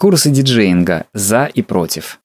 Курсы диджеинга «За» и «Против».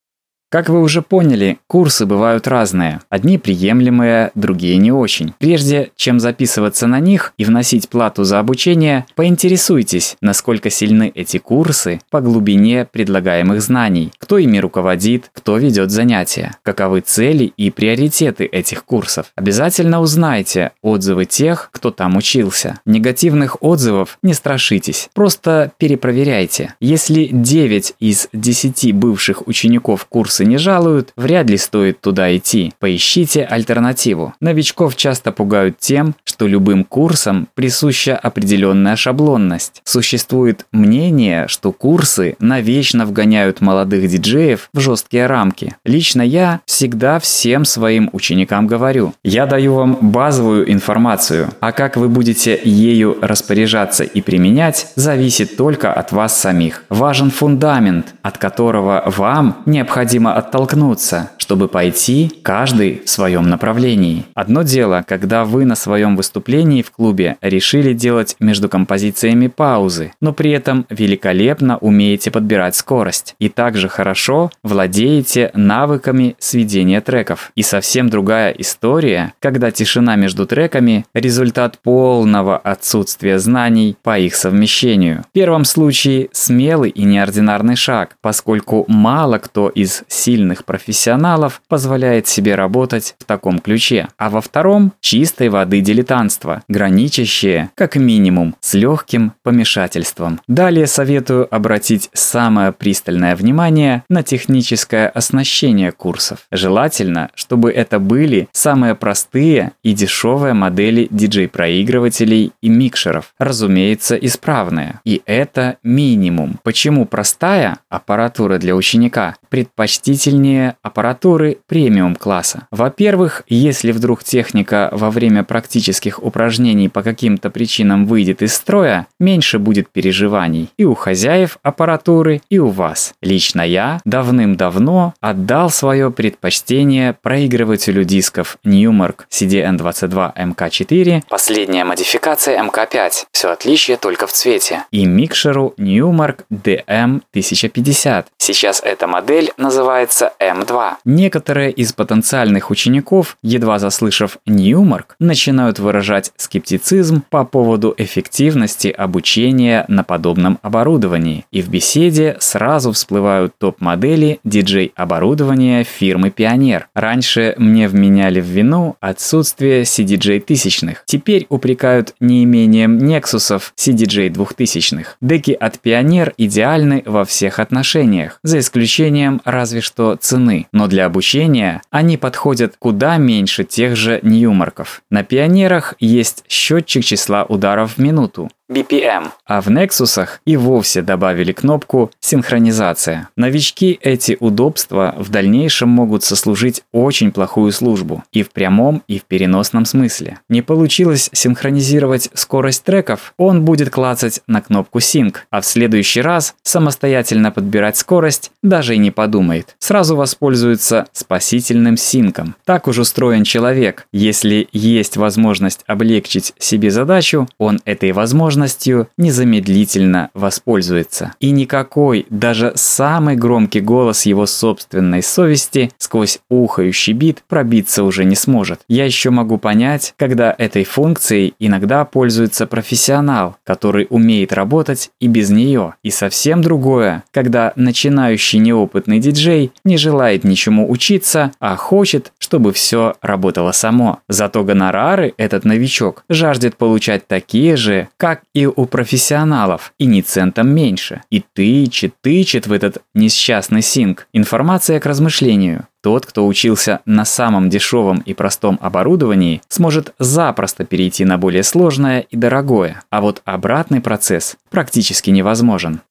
Как вы уже поняли, курсы бывают разные. Одни приемлемые, другие не очень. Прежде чем записываться на них и вносить плату за обучение, поинтересуйтесь, насколько сильны эти курсы по глубине предлагаемых знаний, кто ими руководит, кто ведет занятия, каковы цели и приоритеты этих курсов. Обязательно узнайте отзывы тех, кто там учился. Негативных отзывов не страшитесь, просто перепроверяйте. Если 9 из 10 бывших учеников курса курсы не жалуют, вряд ли стоит туда идти. Поищите альтернативу. Новичков часто пугают тем, что любым курсам присуща определенная шаблонность. Существует мнение, что курсы навечно вгоняют молодых диджеев в жесткие рамки. Лично я всегда всем своим ученикам говорю, я даю вам базовую информацию, а как вы будете ею распоряжаться и применять, зависит только от вас самих. Важен фундамент, от которого вам необходимо оттолкнуться, чтобы пойти каждый в своем направлении. Одно дело, когда вы на своем выступлении в клубе решили делать между композициями паузы, но при этом великолепно умеете подбирать скорость и также хорошо владеете навыками сведения треков. И совсем другая история, когда тишина между треками – результат полного отсутствия знаний по их совмещению. В первом случае смелый и неординарный шаг, поскольку мало кто из сильных профессионалов позволяет себе работать в таком ключе, а во втором – чистой воды дилетантство, граничащее, как минимум, с легким помешательством. Далее советую обратить самое пристальное внимание на техническое оснащение курсов. Желательно, чтобы это были самые простые и дешевые модели диджей-проигрывателей и микшеров, разумеется, исправные. И это минимум. Почему простая аппаратура для ученика предпочтительнее аппаратуры премиум-класса. Во-первых, если вдруг техника во время практических упражнений по каким-то причинам выйдет из строя, меньше будет переживаний и у хозяев аппаратуры, и у вас. Лично я давным-давно отдал свое предпочтение проигрывателю дисков Newmark CDN22 MK4, последняя модификация MK5, все отличие только в цвете, и микшеру Newmark DM1050. Сейчас эта модель называется М2. Некоторые из потенциальных учеников, едва заслышав Ньюмарк, начинают выражать скептицизм по поводу эффективности обучения на подобном оборудовании. И в беседе сразу всплывают топ-модели диджей-оборудования фирмы Пионер. Раньше мне вменяли в вину отсутствие CDJ тысячных. Теперь упрекают неимением Nexusов CDJ двухтысячных. Деки от Пионер идеальны во всех отношениях, за исключением разве что цены, но для обучения они подходят куда меньше тех же Ньюмарков. На пионерах есть счетчик числа ударов в минуту, BPM, а в Nexus и вовсе добавили кнопку «Синхронизация». Новички эти удобства в дальнейшем могут сослужить очень плохую службу и в прямом, и в переносном смысле. Не получилось синхронизировать скорость треков, он будет клацать на кнопку Sync, а в следующий раз самостоятельно подбирать скорость даже и не подумает. Сразу воспользуется спасительным синком. Так уж устроен человек. Если есть возможность облегчить себе задачу, он этой возможностью возможностью незамедлительно воспользуется. И никакой, даже самый громкий голос его собственной совести сквозь ухающий бит пробиться уже не сможет. Я еще могу понять, когда этой функцией иногда пользуется профессионал, который умеет работать и без нее. И совсем другое, когда начинающий неопытный диджей не желает ничему учиться, а хочет, чтобы все работало само. Зато гонорары этот новичок жаждет получать такие же, как и у профессионалов, и ни центом меньше. И тычет, тычет в этот несчастный синк. Информация к размышлению. Тот, кто учился на самом дешевом и простом оборудовании, сможет запросто перейти на более сложное и дорогое, а вот обратный процесс практически невозможен.